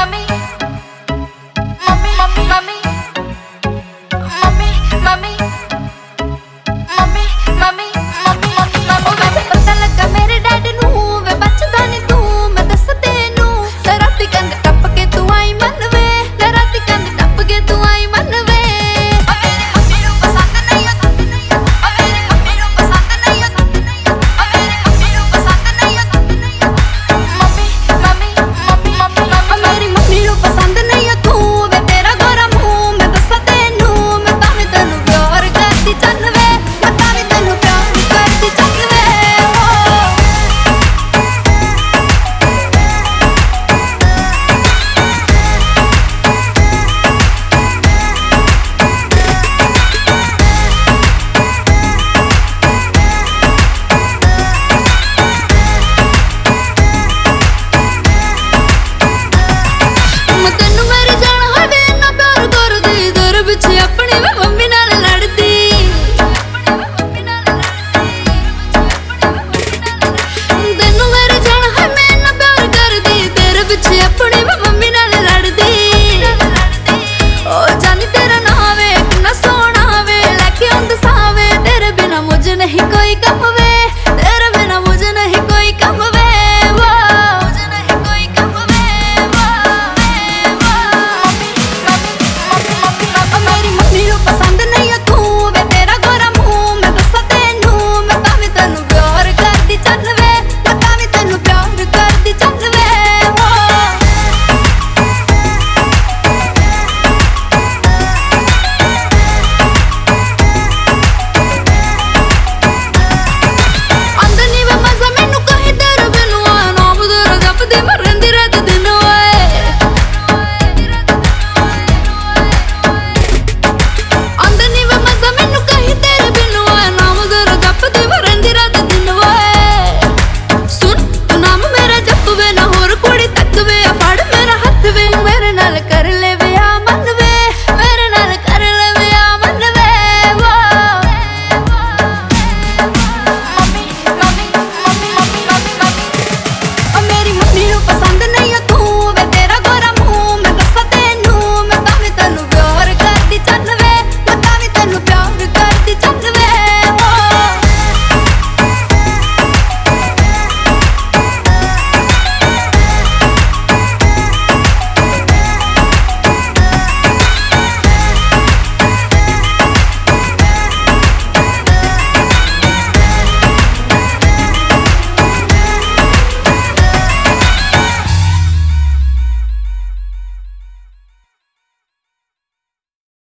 for me.